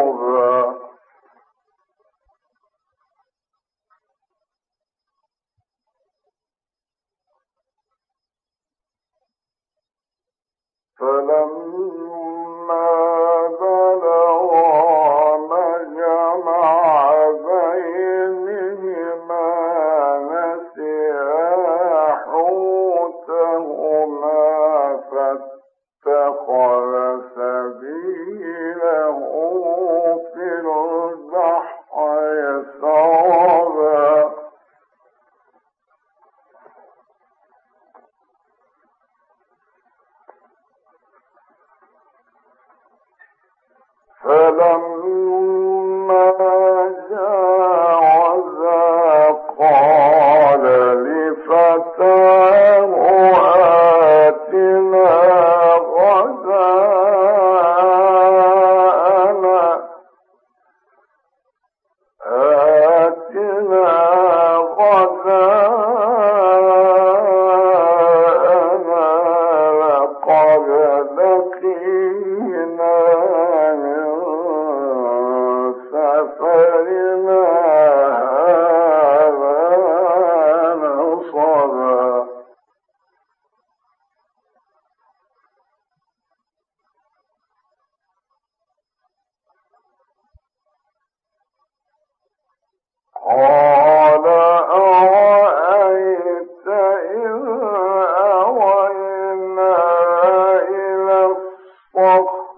all the uh,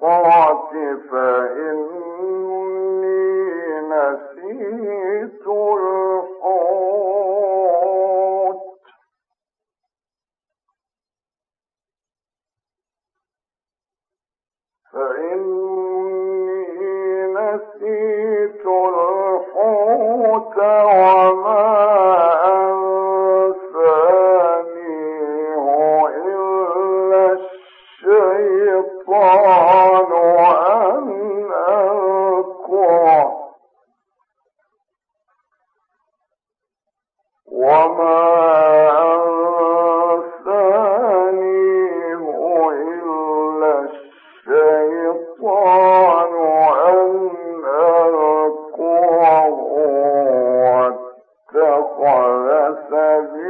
على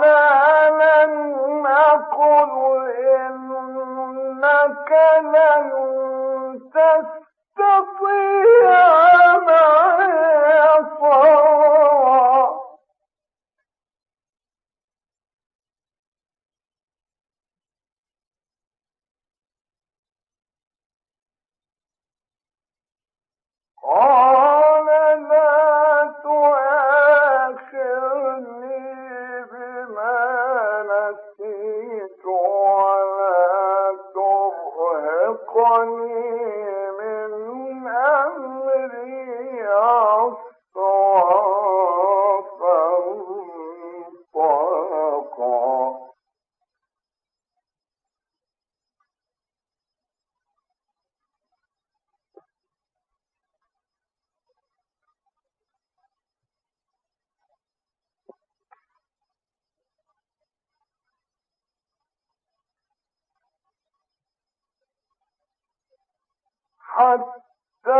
لن نقل إنك لن حتى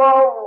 قوم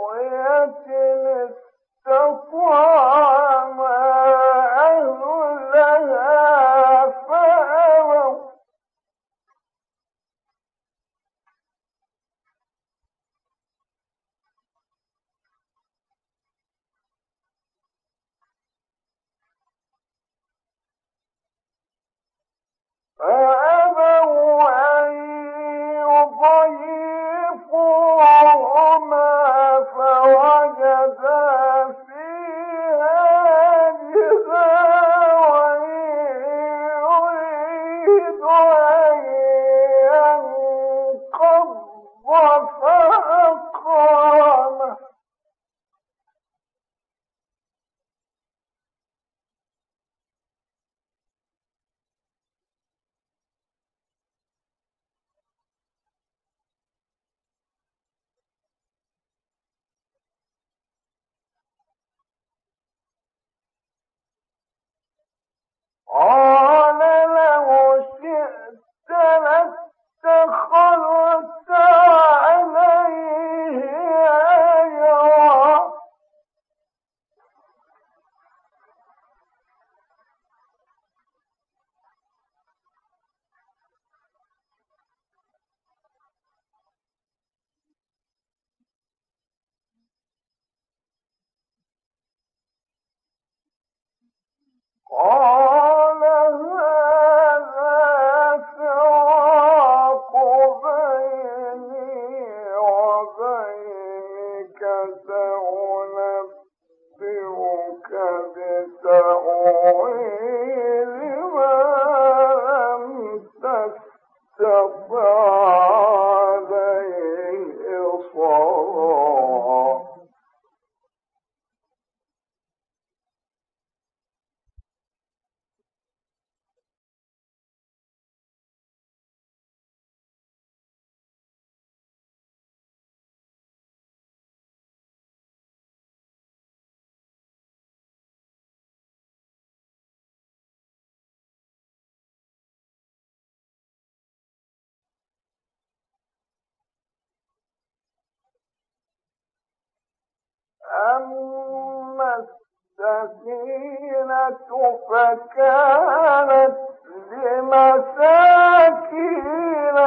All تأويل أما فكانت لمساكين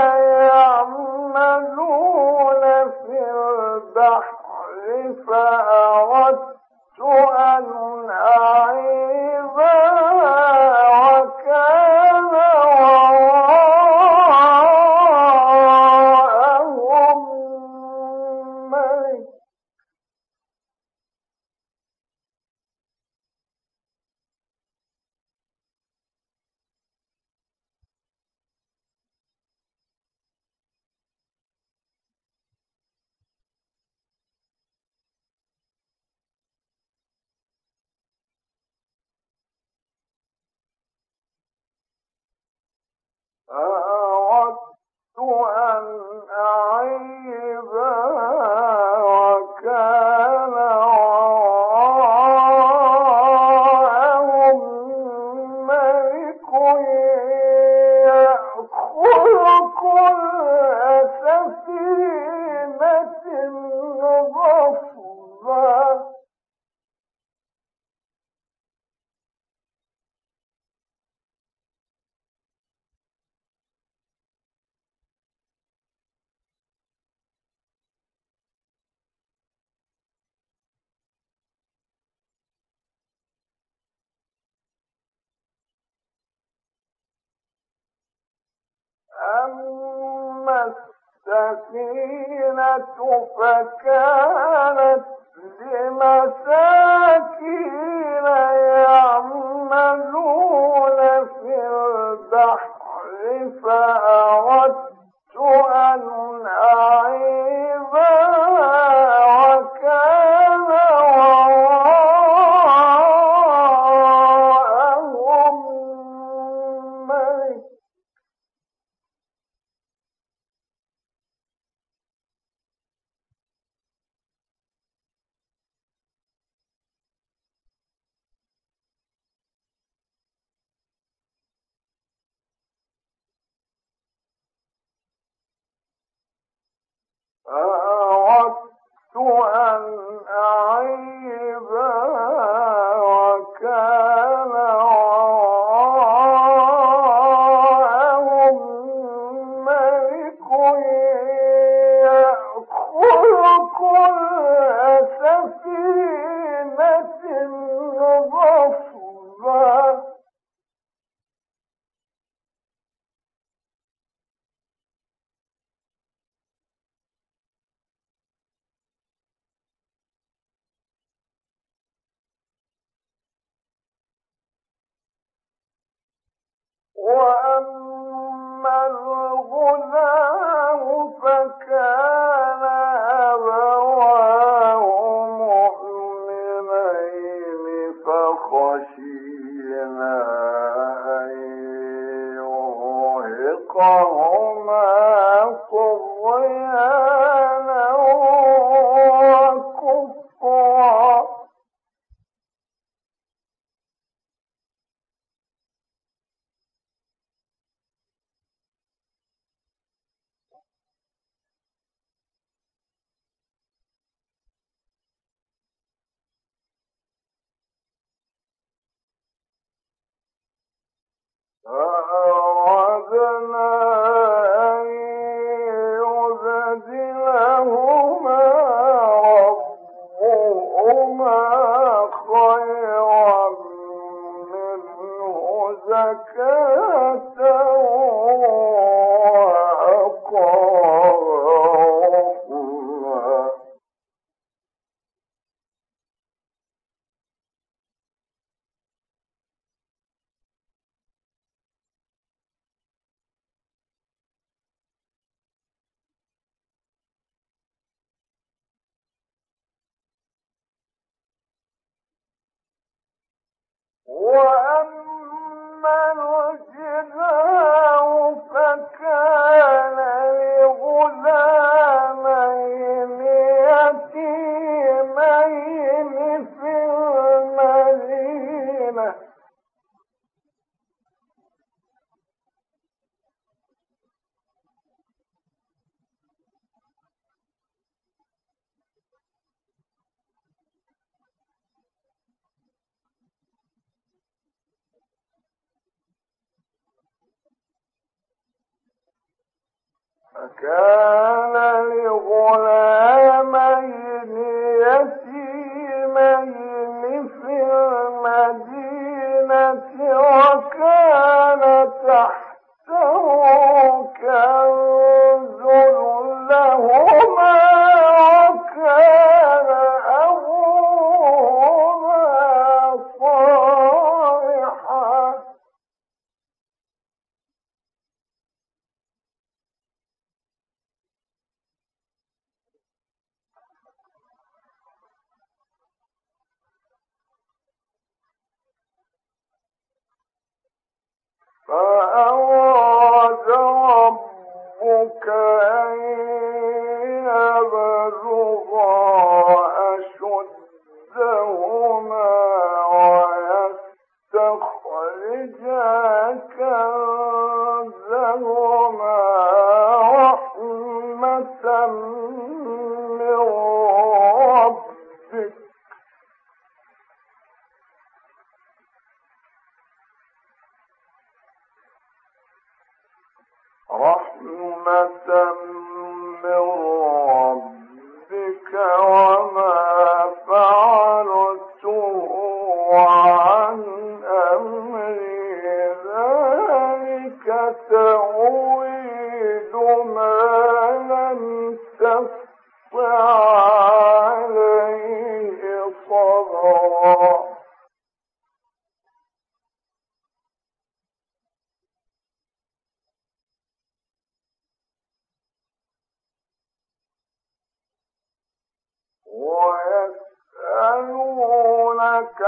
السفينة فكانت لمساكين يعملون في البحر فأردت Oh, المدينة لك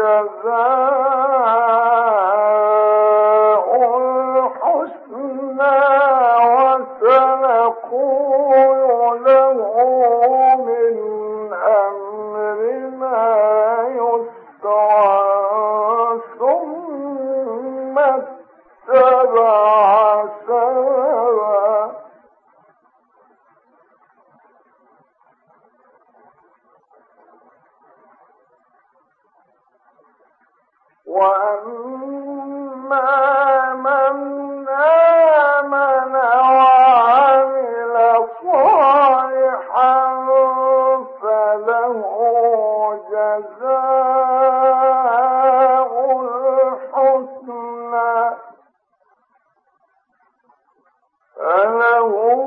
جزاء وأما